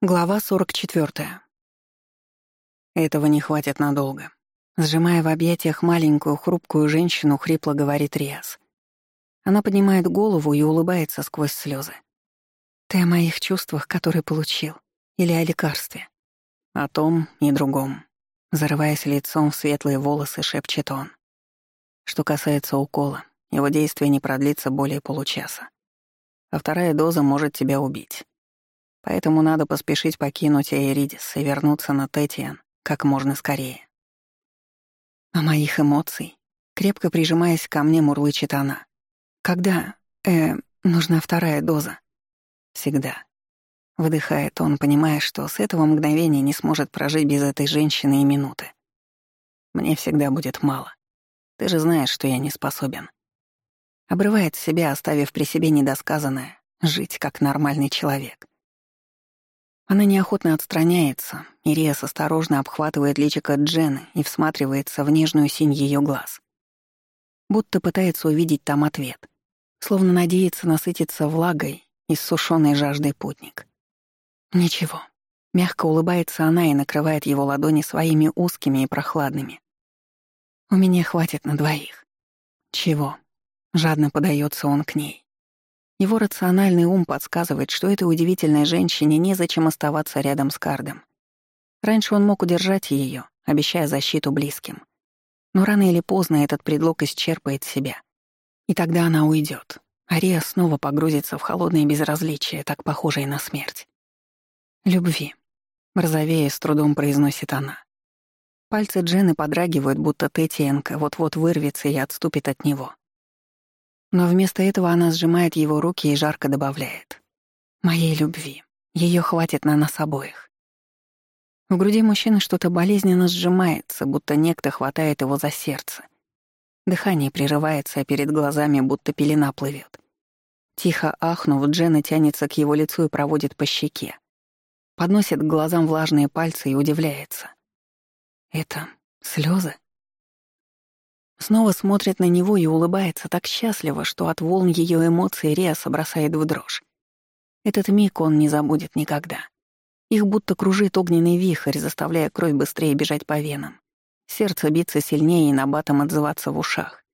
Глава 44. Этого не хватит надолго. Сжимая в объятиях маленькую хрупкую женщину, хрипло говорит Риас. Она поднимает голову и улыбается сквозь слезы. «Ты о моих чувствах, которые получил, или о лекарстве?» «О том и другом», зарываясь лицом в светлые волосы, шепчет он. Что касается укола, его действие не продлится более получаса. А вторая доза может тебя убить. Поэтому надо поспешить покинуть Эйридис и вернуться на Тетиан как можно скорее. А моих эмоций, крепко прижимаясь ко мне, мурлычет она. Когда, э, нужна вторая доза? Всегда. Выдыхает он, понимая, что с этого мгновения не сможет прожить без этой женщины и минуты. Мне всегда будет мало. Ты же знаешь, что я не способен. Обрывает себя, оставив при себе недосказанное, жить как нормальный человек. Она неохотно отстраняется, и Риас осторожно обхватывает личико Джены и всматривается в нежную синь ее глаз. Будто пытается увидеть там ответ, словно надеется насытиться влагой и сушеной жаждой путник. Ничего. Мягко улыбается она и накрывает его ладони своими узкими и прохладными. У меня хватит на двоих. Чего? Жадно подается он к ней. Его рациональный ум подсказывает, что этой удивительной женщине незачем оставаться рядом с Кардом. Раньше он мог удержать ее, обещая защиту близким. Но рано или поздно этот предлог исчерпает себя. И тогда она уйдет. Ария снова погрузится в холодное безразличие, так похожее на смерть. «Любви», — розовея с трудом произносит она. Пальцы Джены подрагивают, будто Тетиенко вот-вот вырвется и отступит от него. Но вместо этого она сжимает его руки и жарко добавляет. «Моей любви. Ее хватит на нас обоих». В груди мужчины что-то болезненно сжимается, будто некто хватает его за сердце. Дыхание прерывается, а перед глазами будто пелена плывет. Тихо ахнув, Джена тянется к его лицу и проводит по щеке. Подносит к глазам влажные пальцы и удивляется. «Это слезы? Снова смотрит на него и улыбается так счастливо, что от волн ее эмоций Риаса бросает в дрожь. Этот миг он не забудет никогда. Их будто кружит огненный вихрь, заставляя кровь быстрее бежать по венам. Сердце биться сильнее и набатом отзываться в ушах.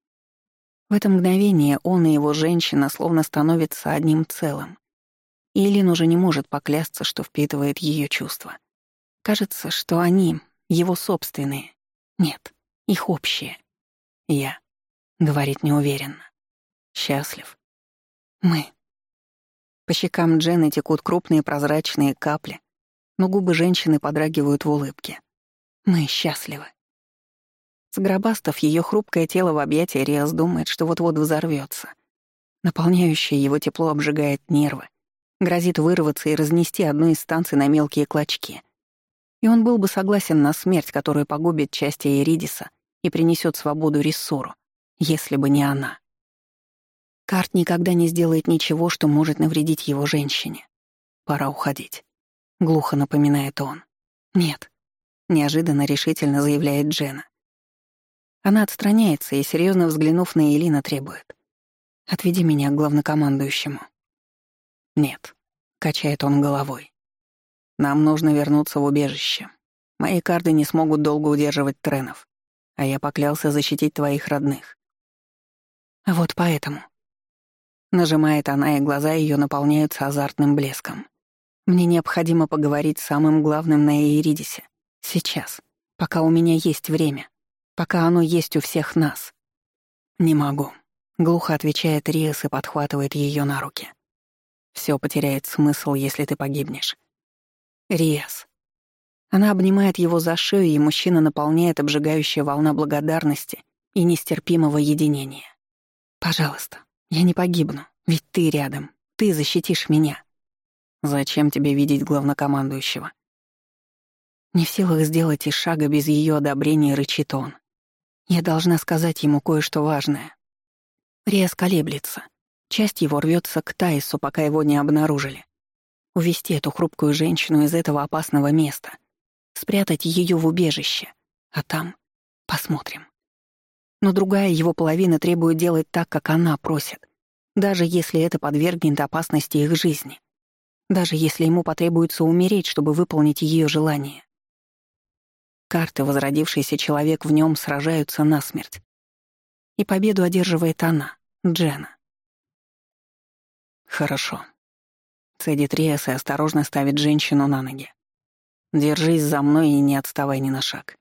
В это мгновение он и его женщина словно становятся одним целым. И Элин уже не может поклясться, что впитывает ее чувства. Кажется, что они — его собственные. Нет, их общие. Я. Говорит неуверенно. Счастлив. Мы. По щекам Джены текут крупные прозрачные капли, но губы женщины подрагивают в улыбке. Мы счастливы. Сгробастав ее хрупкое тело в объятия, Риас думает, что вот-вот взорвется. Наполняющее его тепло обжигает нервы, грозит вырваться и разнести одну из станций на мелкие клочки. И он был бы согласен на смерть, которая погубит части Эридиса и принесет свободу Рессору, если бы не она. Карт никогда не сделает ничего, что может навредить его женщине. Пора уходить. Глухо напоминает он. Нет. Неожиданно решительно заявляет Джена. Она отстраняется и, серьезно взглянув на Элина, требует. «Отведи меня к главнокомандующему». «Нет», — качает он головой. «Нам нужно вернуться в убежище. Мои карды не смогут долго удерживать тренов а я поклялся защитить твоих родных. Вот поэтому. Нажимает она, и глаза ее наполняются азартным блеском. Мне необходимо поговорить с самым главным на Эйридисе. Сейчас. Пока у меня есть время. Пока оно есть у всех нас. Не могу. Глухо отвечает Риас и подхватывает ее на руки. Все потеряет смысл, если ты погибнешь. Риас. Она обнимает его за шею, и мужчина наполняет обжигающая волна благодарности и нестерпимого единения. «Пожалуйста, я не погибну, ведь ты рядом, ты защитишь меня. Зачем тебе видеть главнокомандующего?» Не в силах сделать и шага без ее одобрения, рычит он. Я должна сказать ему кое-что важное. Риас колеблется. Часть его рвется к Тайсу, пока его не обнаружили. Увести эту хрупкую женщину из этого опасного места — спрятать ее в убежище, а там посмотрим. Но другая его половина требует делать так, как она просит, даже если это подвергнет опасности их жизни. даже если ему потребуется умереть, чтобы выполнить ее желание. Карты, возродившийся человек в нем, сражаются насмерть. И победу одерживает она, Джена. Хорошо. Цедит Риас и осторожно ставит женщину на ноги. Держись за мной и не отставай ни на шаг.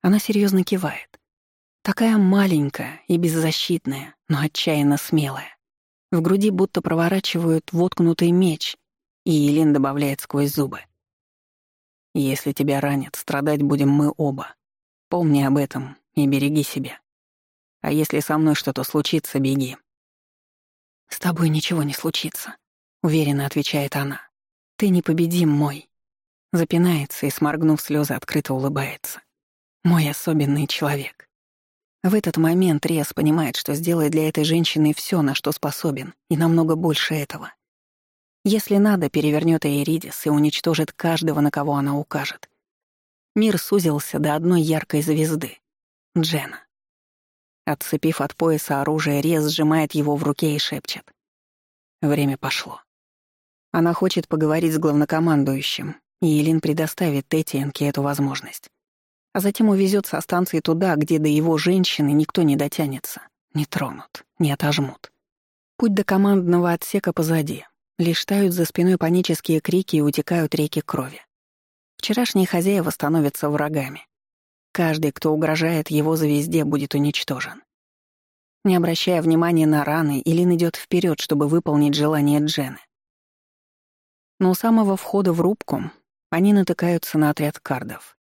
Она серьезно кивает. Такая маленькая и беззащитная, но отчаянно смелая. В груди будто проворачивают воткнутый меч, и Елин добавляет сквозь зубы. «Если тебя ранят, страдать будем мы оба. Помни об этом и береги себя. А если со мной что-то случится, беги». «С тобой ничего не случится», — уверенно отвечает она. «Ты непобедим мой». Запинается и, сморгнув слезы, открыто улыбается. «Мой особенный человек». В этот момент Риас понимает, что сделает для этой женщины все, на что способен, и намного больше этого. Если надо, перевернет Эйридис и уничтожит каждого, на кого она укажет. Мир сузился до одной яркой звезды — Джена. Отцепив от пояса оружие, Рез сжимает его в руке и шепчет. Время пошло. Она хочет поговорить с главнокомандующим, и Елин предоставит Тетиенке эту возможность а затем увезет со станции туда, где до его женщины никто не дотянется, не тронут, не отожмут. Путь до командного отсека позади. Лишь тают за спиной панические крики и утекают реки крови. Вчерашние хозяева становятся врагами. Каждый, кто угрожает его звезде, будет уничтожен. Не обращая внимания на раны, Илин идет вперед, чтобы выполнить желание Джены. Но у самого входа в рубку они натыкаются на отряд кардов.